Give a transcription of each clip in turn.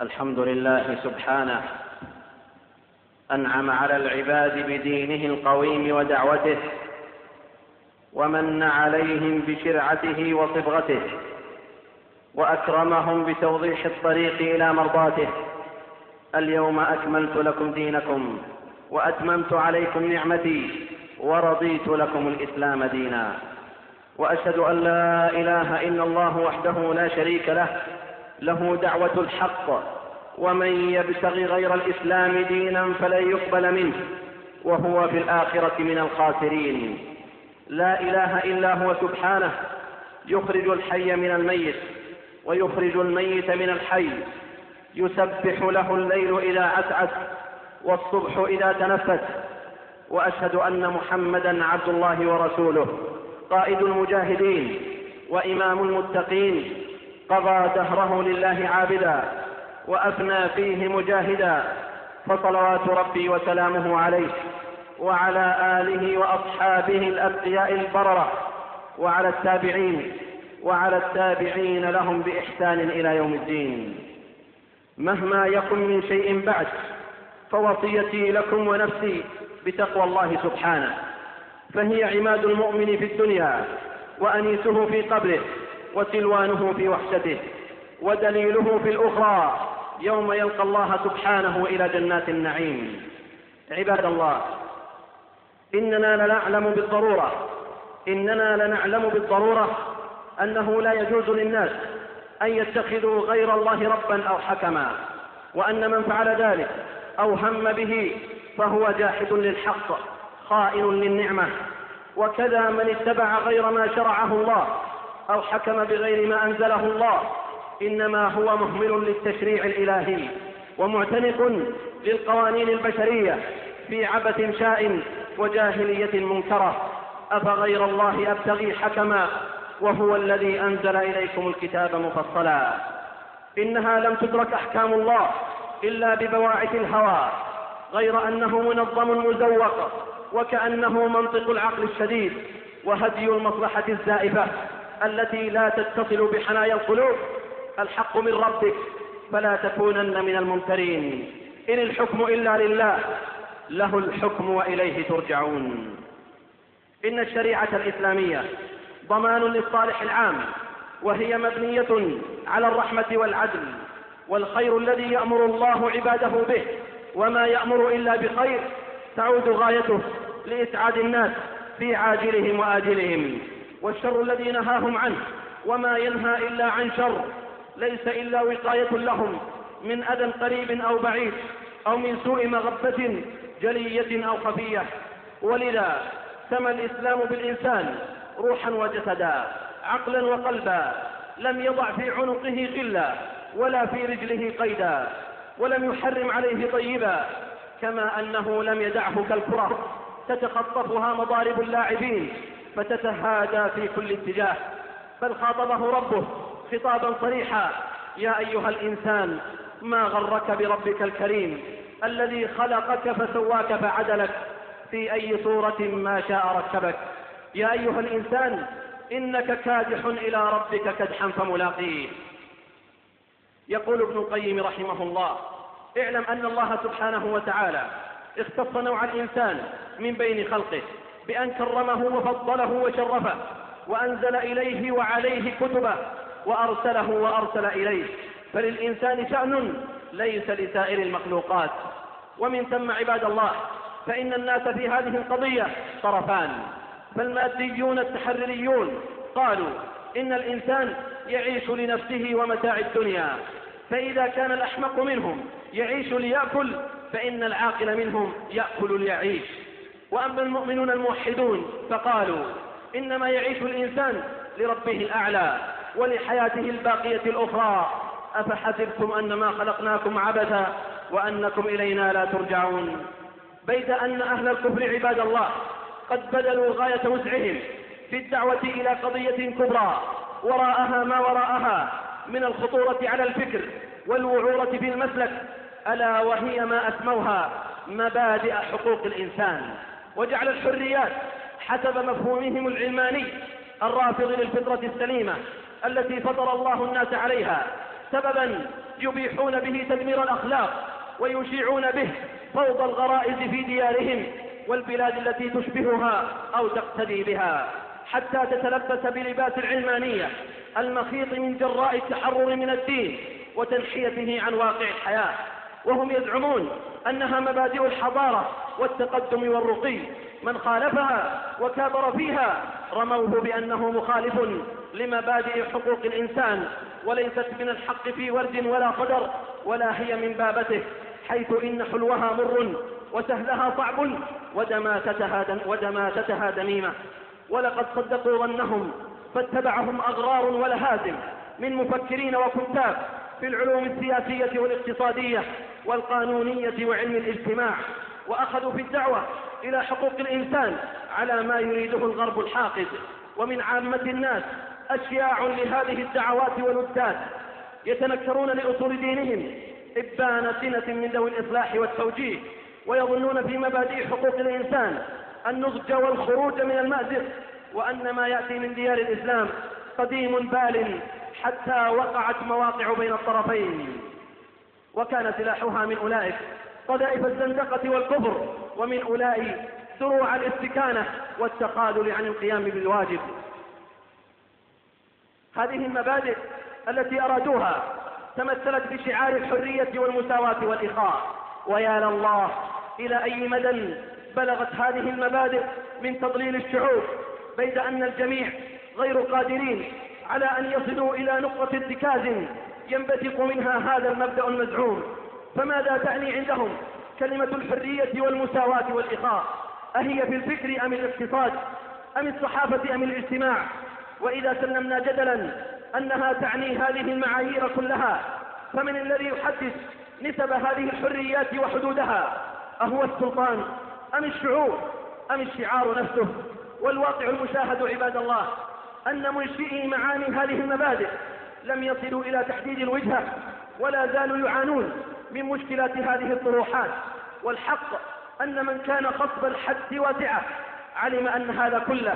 الحمد لله سبحانه. أنعم على العباد بدينه القويم ودعوته ومن عليهم بشرعته وصبغته وأكرمهم بتوضيح الطريق إلى مرضاته. اليوم أكملت لكم دينكم وأتممت عليكم نعمتي ورضيت لكم الإسلام دينا. وأشهد أن لا إله إلا الله وحده لا شريك له له دعوة الحق ومن يبتغي غير الإسلام دينا فلن يقبل منه وهو في الآخرة من الخاسرين. لا إله إلا هو سبحانه يخرج الحي من الميت ويخرج الميت من الحي يسبح له الليل إذا عسعس والصبح إذا تنفس وأشهد أن محمدا عبد الله ورسوله قائد المجاهدين وإمام المتقين قضى دهره لله عابدا وافنى فيه مجاهدا فصلوات ربي وسلامه عليه وعلى آله وأصحابه الاتقياء البررة وعلى التابعين وعلى التابعين لهم بإحسان إلى يوم الدين. مهما يكن من شيء بعد فوصيتي لكم ونفسي بتقوى الله سبحانه فهي عماد المؤمن في الدنيا وأنيسه في قبره. وسلوانه في وحشته ودليله في الأخرى يوم يلقى الله سبحانه إلى جنات النعيم. عباد الله إننا لنعلم بالضرورة إننا لنعلم بالضرورة أنه لا يجوز للناس أن يتخذوا غير الله ربا أو حكما وأن من فعل ذلك أو هم به فهو جاحد للحق خائن للنعمة وكذا من اتبع غير ما شرعه الله أو حكم بغير ما أنزله الله إنما هو مهمل للتشريع الإلهي ومعتنق للقوانين البشرية في عبث شاء وجاهلية منكرة. أفغير الله أبتغي حكما وهو الذي أنزل إليكم الكتاب مفصلا. إنها لم تدرك أحكام الله إلا ببواعث الهوى غير أنه منظم مزوق وكأنه منطق العقل الشديد وهدي المصلحة الزائفة. التي لا تتصل بحنايا القلوب الحق من ربك فلا تكونن من الممترين. إن الحكم إلا لله له الحكم وإليه ترجعون. إن الشريعة الإسلامية ضمان للصالح العام وهي مبنية على الرحمة والعدل والخير الذي يأمر الله عباده به وما يأمر إلا بخير تعود غايته لإسعاد الناس في عاجلهم وآجلهم. والشر الذي نهاهم عنه وما ينهى إلا عن شر ليس إلا وقاية لهم من أذى قريب أو بعيد أو من سوء مغبة جلية أو خفية. ولذا سمى الإسلام بالإنسان روحا وجسدا عقلا وقلبا لم يضع في عنقه غلا ولا في رجله قيدا ولم يحرم عليه طيبا كما أنه لم يدعه كالكره تتخطفها مضارب اللاعبين فتتهادى في كل اتجاه بل خاطبه ربه خطابا صريحا يا أيها الإنسان ما غرك بربك الكريم؟ الذي خلقك فسواك فعدلك في أي صورة ما شاء ركبك؟ يا أيها الإنسان إنك كادح إلى ربك كدحا فملاقيه. يقول ابن القيم رحمه الله اعلم أن الله سبحانه وتعالى اختص نوع الإنسان من بين خلقه بأن كرمه وفضله وشرفه وأنزل إليه وعليه كتبه وأرسله وأرسل إليه. فللإنسان شأن ليس لسائر المخلوقات. ومن ثم عباد الله فإن الناس في هذه القضية طرفان. فالماديون التحرريون قالوا إن الإنسان يعيش لنفسه ومتاع الدنيا. فإذا كان الأحمق منهم يعيش ليأكل فإن العاقل منهم يأكل ليعيش. وأما المؤمنون الموحدون فقالوا إنما يعيش الإنسان لربه الأعلى ولحياته الباقية الأخرى. أفحسبتم أنما خلقناكم عبثا وأنكم إلينا لا ترجعون. بيد أن أهل الكفر عباد الله قد بذلوا غاية وسعهم في الدعوة إلى قضية كبرى وراءها ما وراءها من الخطورة على الفكر والوعورة في المسلك ألا وهي ما أسموها مبادئ حقوق الإنسان. وجعل الحريات حسب مفهومهم العلماني الرافض للفطرة السليمة التي فطر الله الناس عليها. سببا يبيحون به تدمير الأخلاق ويشيعون به فوضى الغرائز في ديارهم والبلاد التي تشبهها أو تقتدي بها. حتى تتلبس بلباس العلمانية المخيط من جراء التحرر من الدين وتنحيته عن واقع الحياة. وهم يزعمون أنها مبادئ الحضارة والتقدم والرقي. من خالفها وكابر فيها رموه بأنه مخالف لمبادئ حقوق الإنسان وليست من الحق في ورد ولا قدر ولا هي من بابته حيث إن حلوها مر وسهلها صعب ودماتتها, ودماتتها دميمة. ولقد صدقوا ظنهم فاتبعهم أغرار ولهازم من مفكرين وكتاب في العلوم السياسية والاقتصادية والقانونية وعلم الاجتماع وأخذوا في الدعوة إلى حقوق الإنسان على ما يريده الغرب الحاقد. ومن عامة الناس أشياع لهذه الدعوات والودات يتنكرون لأصول دينهم إبان سنة من ذوي الإصلاح والتوجيه ويظنون في مبادئ حقوق الإنسان النضج والخروج من المأزق وأن ما يأتي من ديار الإسلام قديم بال حتى وقعت مواقع بين الطرفين. وكان سلاحها من أولئك. قذائف الزندقة والكفر ومن أولئك دروع الاستكانة والتقالل عن القيام بالواجب. هذه المبادئ التي أرادوها تمثلت بشعار الحرية والمساواة والإخاء. ويا لله إلى أي مدى بلغت هذه المبادئ من تضليل الشعوب بيد أن الجميع غير قادرين على أن يصلوا إلى نقطة ارتكاز ينبثق منها هذا المبدأ المزعوم. فماذا تعني عندهم كلمة الحرية والمساواة والإخاء؟ أهي في الفكر أم الاقتصاد؟ أم الصحافة أم الاجتماع؟ وإذا سلمنا جدلا أنها تعني هذه المعايير كلها فمن الذي يحدث نسب هذه الحريات وحدودها؟ أهو السلطان. أم الشعوب؟ أم الشعار نفسه؟ والواقع المشاهد عباد الله أن منشئي معاني هذه المبادئ لم يصلوا إلى تحديد الوجهة ولا زالوا يعانون من مشكلات هذه الطروحات. والحق أن من كان قصد الحد واسعة علم أن هذا كله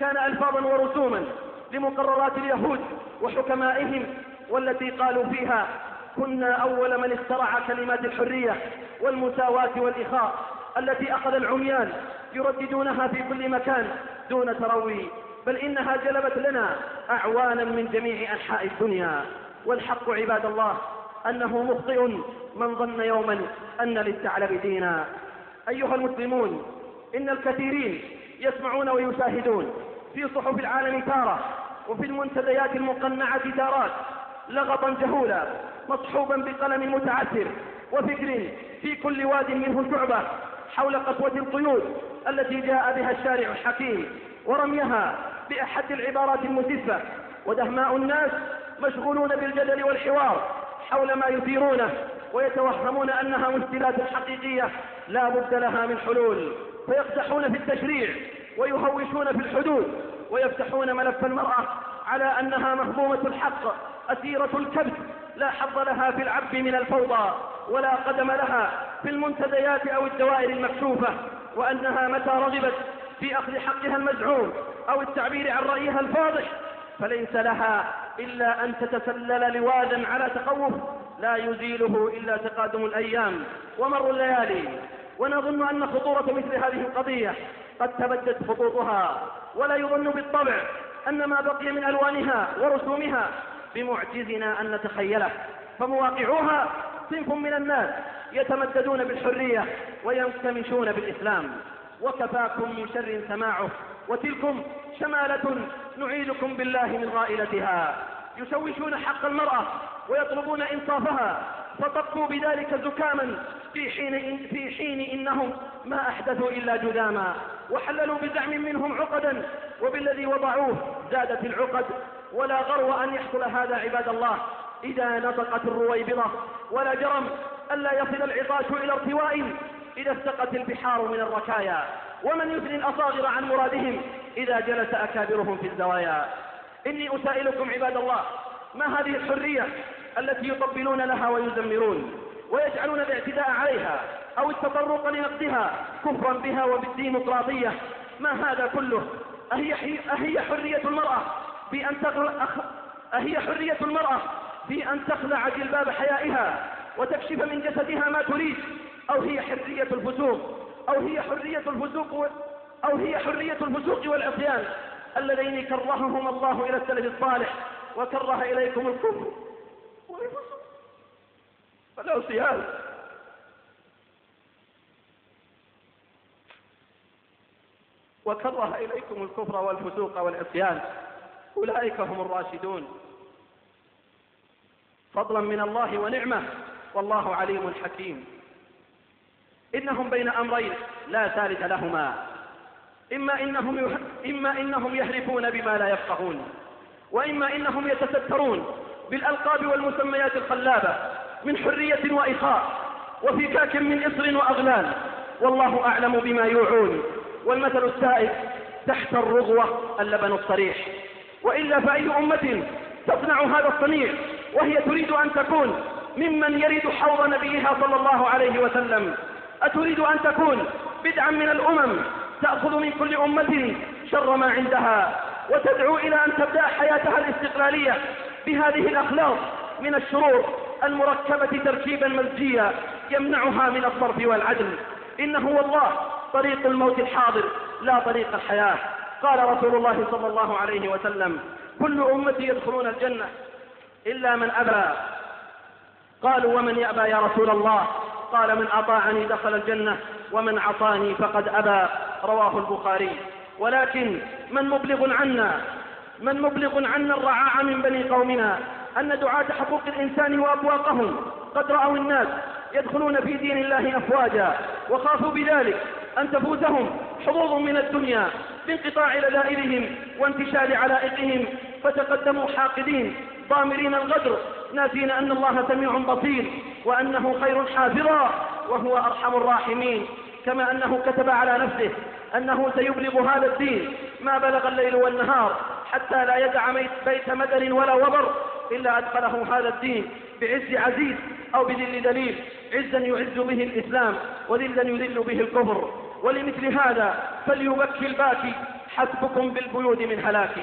كان ألفاظا ورسوما لمقررات اليهود وحكمائهم والتي قالوا فيها كنا أول من اخترع كلمات الحرية والمساواة والإخاء التي أخذ العميان يرددونها في كل مكان دون تروي بل إنها جلبت لنا أعوانا من جميع أنحاء الدنيا. والحق عباد الله أنه مخطئ من ظن يوما أن للثعلب دينا. أيها المسلمون إن الكثيرين يسمعون ويشاهدون في صحف العالم تارة وفي المنتديات المقنعة تارات لغطا جهولا مصحوبا بقلم متعثر وفكر في كل واد منه شعبة حول قسوة القيود التي جاء بها الشارع الحكيم. ورميها بأحد العبارات المسفة. ودهماء الناس مشغولون بالجدل والحوار حول ما يثيرونه ويتوهمون أنها مشكلات حقيقية لا بد لها من حلول. فيقدحون في التشريع ويهوشون في الحدود ويفتحون ملف المرأة على أنها مهضومة الحق أسيرة الكبت لا حظ لها في العب من الفوضى ولا قدم لها في المنتديات أو الدوائر المكشوفة وأنها متى رغبت في أخذ حقها المزعوم أو التعبير عن رأيها الفاضح فليس لها إلا أن تتسلل لوادا على تخوف لا يزيله إلا تقادم الأيام ومر الليالي. ونظن أن خطورة مثل هذه القضية قد تبدت خطوطها ولا يظن بالطبع أن ما بقي من ألوانها ورسومها بمعجزنا أن نتخيله. فمواقعوها صنف من الناس يتمددون بالحرية وينكمشون بالإسلام. وكفاكم من شر سماعه وتلكم شمالة نعيدكم بالله من غائلتها. يشوشون حق المرأة ويطلبون إنصافها فطبقوا بذلك زكاما في حين, في حين إنهم ما أحدثوا إلا جذاما. وحللوا بزعم منهم عقدا وبالذي وضعوه زادت العقد. ولا غرو أن يحصل هذا عباد الله. إذا نطقت الرويبضة ولا جرم ألا يصل العطاش إلى ارتواء إذا استقت البحار من الركايا ومن يثني الأصاغر عن مرادهم؟ إذا جلس أكابرهم في الزوايا. إني أسائلكم عباد الله ما هذه الحرية التي يطبلون لها ويزمرون ويجعلون الاعتداء عليها أو التطرق لنقدها كفرا بها وبالديمقراطية؟ ما هذا كله؟ أهي, أهي حرية المرأة بأن تغر... أهي حرية المرأة في أن تخلع جلباب حيائها وتكشف من جسدها ما تريد. أو هي حرية الفسوق أو هي حرية الفسوق أو هي حرية الفسوق والعصيان اللذين كرههما الله إلى السلف الصالح وكره إليكم الكفر. والفسوق والعصيان وكره إليكم الكفر والفسوق والعصيان. أولئك هم الراشدون. فضلا من الله ونعمة. والله عليم حكيم. إنهم بين أمرين لا ثالث لهما. إما إنهم. إما إنهم يهرفون بما لا يفقهون وإما إنهم يتسترون بالألقاب والمسميات الخلابة من حرية وإخاء وفكاك من إصر وأغلال. والله أعلم بما يوعون. والمثل السائد تحت الرغوة اللبن الصريح. وإلا فأي أمة تصنع هذا الصنيع وهي تريد أن تكون ممن يرد حوض نبيها صلى الله عليه وسلم. أتريد أن تكون بدعا من الأمم تأخذ من كل أمة شر ما عندها وتدعو إلى أن تبدأ حياتها الاستقلالية بهذه الأخلاق من الشرور المركبة تركيبا مزجيا يمنعها من الصرف والعدل. إنه والله طريق الموت الحاضر لا طريق الحياة. قال رسول الله صلى الله عليه وسلم كل أمتي يدخلون الجنة إلا من أبى. قالوا ومن يأبى يا رسول الله؟ قال من أطاعني دخل الجنة ومن عصاني فقد أبى رواه البخاري. ولكن من مبلغ عنا من مبلغ عنا الرعاع من بني قومنا أن دعاة حقوق الإنسان وأبواقهم قد رأوا الناس يدخلون في دين الله أفواجا وخافوا بذلك أن تفوتهم حظوظ من الدنيا بانقطاع لذائذهم وانتشال علائقهم. فتقدموا حاقدين ضامرين الغدر ناسين أن الله سميع بصير. وأنه خير حافظا وهو أرحم الراحمين كما أنه كتب على نفسه أنه سيبلغ هذا الدين ما بلغ الليل والنهار حتى لا يدع بيت مدر ولا وبر إلا أدخله هذا الدين بعز عزيز أو بذل دليل عزا يعز به الإسلام وذلا يذل به الكفر. ولمثل هذا فليبكي الباكي حسبكم بالبيوت من هلاك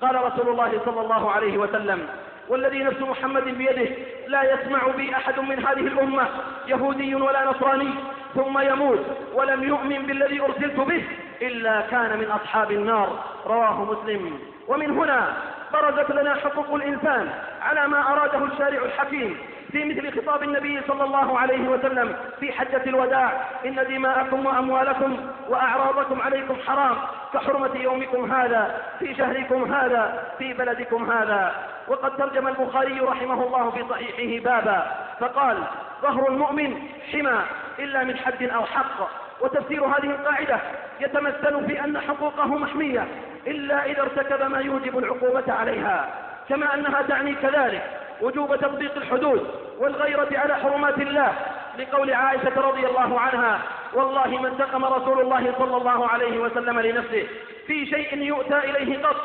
قال رسول الله صلى الله عليه وسلم والذي نفس محمد بيده لا يسمع بي أحد من هذه الأمة يهودي ولا نصراني ثم يموت ولم يؤمن بالذي أرسلت به إلا كان من أصحاب النار. رواه مسلم. ومن هنا برزت لنا حقوق الإنسان على ما أراده الشارع الحكيم في مثل خطاب النبي صلى الله عليه وسلم في حجة الوداع إن دماءكم وأموالكم وأعراضكم عليكم حرام كحرمة يومكم هذا في شهركم هذا في بلدكم هذا. وقد ترجم البخاري رحمه الله في صحيحه بابا فقال ظهر المؤمن حمى إلا من حد أو حق وتفسير هذه القاعدة يتمثل في أن حقوقه محمية إلا إذا ارتكب ما يوجب العقوبة عليها كما أنها تعني كذلك وجوب تطبيق الحدود والغيرة على حرمات الله لقول عائشة رضي الله عنها والله ما انتقم رسول الله صلى الله عليه وسلم لنفسه في شيء يؤتى إليه قط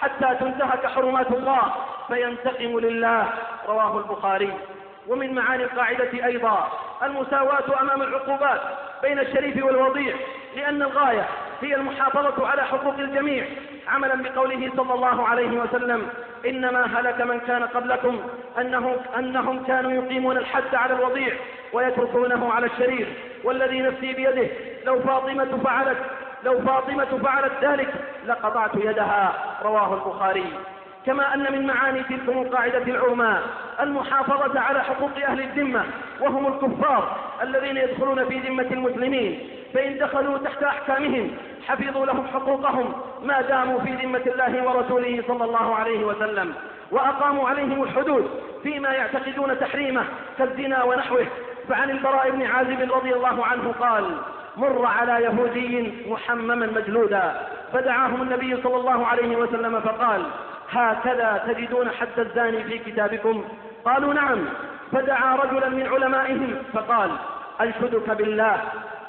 حتى تنتهك حرمات الله فينتقم لله رواه البخاري. ومن معاني القاعدة أيضا المساواة أمام العقوبات بين الشريف والوضيع لأن الغاية هي المحافظة على حقوق الجميع. عملا بقوله صلى الله عليه وسلم إنما هلك من كان قبلكم أنه أنهم كانوا يقيمون الحد على الوضيع ويتركونه على الشريف. والذي نفسي بيده لو فاطمة فعلت لو فاطمة فعلت ذلك لقطعت يدها رواه البخاري. كما أن من معاني تلك القاعدة العظمى المحافظة على حقوق أهل الذمة وهم الكفار الذين يدخلون في ذمة المسلمين. فإن دخلوا تحت أحكامهم حفظوا لهم حقوقهم ما داموا في ذمة الله ورسوله صلى الله عليه وسلم. وأقاموا عليهم الحدود فيما يعتقدون تحريمه كالزنا ونحوه. فعن البراء بن عازب رضي الله عنه قال مر على يهودي محمما مجلودا فدعاهم النبي صلى الله عليه وسلم فقال هكذا تجدون حد الزاني في كتابكم. قالوا نعم. فدعا رجلا من علمائهم فقال أنشدك بالله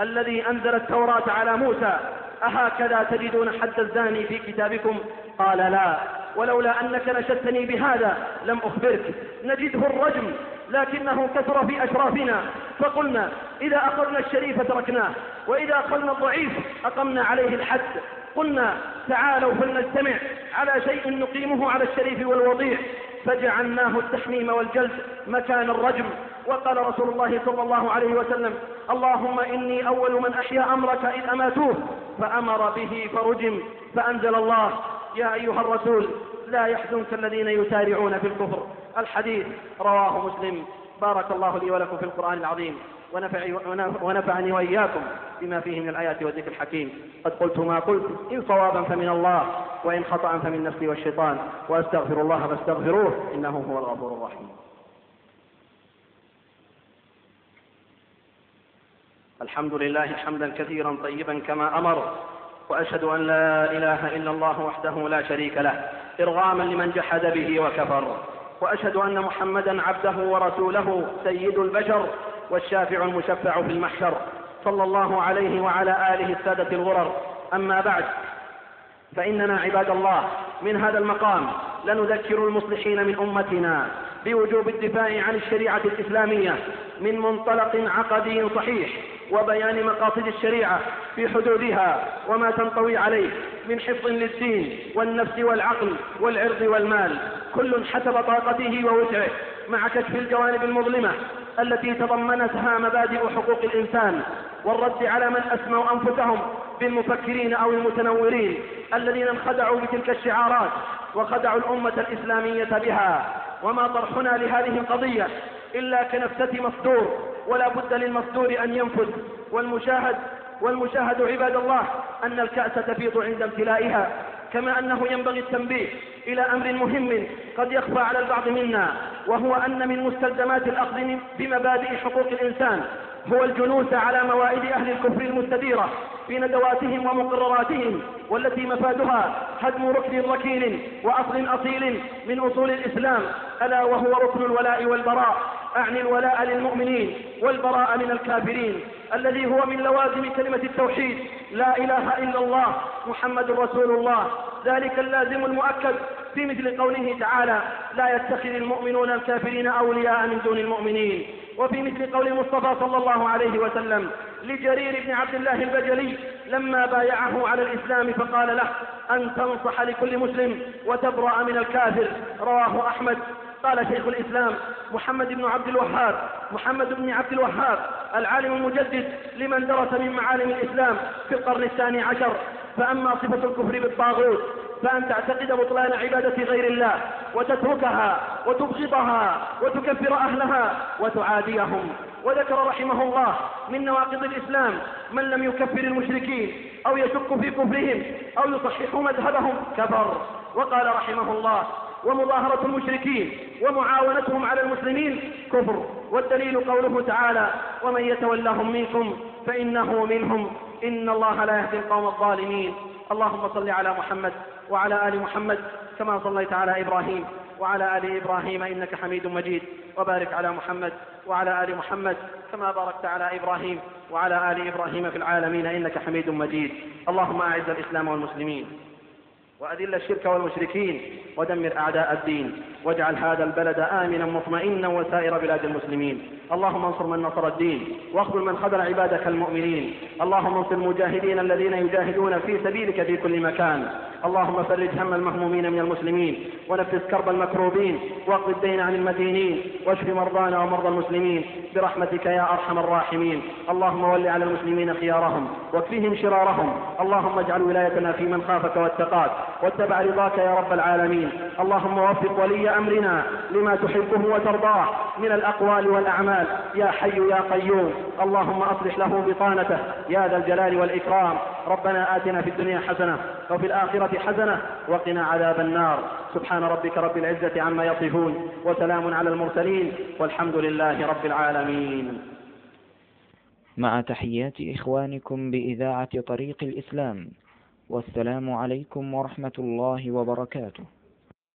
الذي أنزل التوراة على موسى. أهكذا تجدون حد الزاني في كتابكم؟ قال لا. ولولا أنك نشدتني بهذا لم أخبرك. نجده الرجم. لكنه كثر في أشرافنا فقلنا إذا أخذنا الشريف تركناه وإذا أخذنا الضعيف أقمنا عليه الحد. قلنا تعالوا فلنجتمع على شيء نقيمه على الشريف والوضيع. فجعلناه التحميم والجلد مكان الرجم. وقال رسول الله صلى الله عليه وسلم اللهم إني أول من أحيا أمرك إذ أماتوه فأمر به فرجم فأنزل الله. يا أيها الرسول لا يحزنك الذين يسارعون في الكفر. الحديث رواه مسلم. بارك الله لي ولكم في القرآن العظيم. ونفعني وإياكم بما فيه من الآيات والذكر الحكيم. قد قلت ما قلت. إن صوابا فمن الله وإن خطأ فمن نفسي والشيطان. وأستغفر الله فاستغفروه. إنه هو الغفور الرحيم. الحمد لله حمدا كثيرا طيبا كما أمر. وأشهد أن لا إله إلا الله وحده لا شريك له. إرغاما لمن جحد به وكفر. وأشهد أن محمدا عبده ورسوله سيد البشر والشافع المشفع في المحشر. صلى الله عليه وعلى آله السادة الغرر. أما بعد فإننا عباد الله من هذا المقام لنذكر المصلحين من أمتنا بوجوب الدفاع عن الشريعة الإسلامية من منطلق عقدي صحيح. وبيان مقاصد الشريعة في حدودها وما تنطوي عليه من حفظ للدين والنفس والعقل والعرض والمال. كل حسب طاقته ووسعه مع كشف الجوانب المظلمة التي تضمنتها مبادئ حقوق الإنسان والرد على من أسموا أنفسهم بالمفكرين أو المتنورين الذين انخدعوا بتلك الشعارات وخدعوا الأمة الإسلامية بها. وما طرحنا لهذه القضية إلا كنفسة مصدور ولا بد للمصدور أن ينفذ والمشاهد والمشاهد عباد الله أن الكأس تفيض عند امتلائها كما أنه ينبغي التنبيه إلى أمر مهم قد يخفى على البعض منا وهو أن من مستلزمات الأخذ بمبادئ حقوق الإنسان. هو الجلوس على موائد أهل الكفر المستديرة في ندواتهم ومقرراتهم والتي مفادها هدم ركن ركين وأصل أصيل من أصول الإسلام ألا وهو ركن الولاء والبراء أعني الولاء للمؤمنين والبراء من الكافرين الذي هو من لوازم كلمة التوحيد لا إله إلا الله محمد رسول الله ذلك اللازم المؤكد في مثل قوله تعالى لا يتخذ المؤمنون الكافرين أولياء من دون المؤمنين وفي مثل قول المصطفى صلى الله عليه وسلم لجرير بن عبد الله البجلي لما بايعه على الإسلام فقال له أن تنصح لكل مسلم وتبرأ من الكافر. رواه أحمد. قال شيخ الإسلام محمد بن عبد الوهاب محمد بن عبد الوهاب العالم المجدد لمن درس من معالم الإسلام في القرن الثاني عشر. فأما صفة الكفر بالطاغوت فأن تعتقد بطلان عبادة غير الله وتتركها وتبغضها وتكفر أهلها وتعاديهم. وذكر رحمه الله من نواقض الإسلام من لم يكفر المشركين أو يشك في كفرهم أو يصحح مذهبهم كفر. وقال رحمه الله ومظاهرة المشركين ومعاونتهم على المسلمين كفر. والدليل قوله تعالى ومن يتولهم منكم فإنه منهم إن الله لا يهدي القوم الظالمين. اللهم صل على محمد وعلى آل محمد كما صليت على إبراهيم وعلى آل إبراهيم إنك حميد مجيد وبارك على محمد وعلى آل محمد كما باركت على إبراهيم وعلى آل إبراهيم في العالمين إنك حميد مجيد. اللهم أعز الإسلام والمسلمين. وأذل الشرك والمشركين ودمر أعداء الدين واجعل هذا البلد آمنا مطمئنا وسائر بلاد المسلمين. اللهم انصر من نصر الدين واخذل من خذل عبادك المؤمنين. اللهم انصر المجاهدين الذين يجاهدون في سبيلك في كل مكان. اللهم فرج هم المهمومين من المسلمين ونفس كرب المكروبين واقض الدين عن المدينين واشف مرضانا ومرضى المسلمين برحمتك يا أرحم الراحمين. اللهم ول على المسلمين خيارهم واكفهم شرارهم. اللهم اجعل ولايتنا في من خافك واتقاك واتبع رضاك يا رب العالمين. اللهم وفق ولي أمرنا لما تحبه وترضاه من الأقوال والأعمال. يا حي يا قيوم اللهم أصلح له بطانته. يا ذا الجلال والإكرام. ربنا آتنا في الدنيا حسنة وفي الآخرة حسنة وقنا عذاب النار. سبحان ربك رب العزة عما يصفون وسلام على المرسلين والحمد لله رب العالمين. مع تحيات إخوانكم بإذاعة طريق الإسلام والسلام عليكم ورحمة الله وبركاته.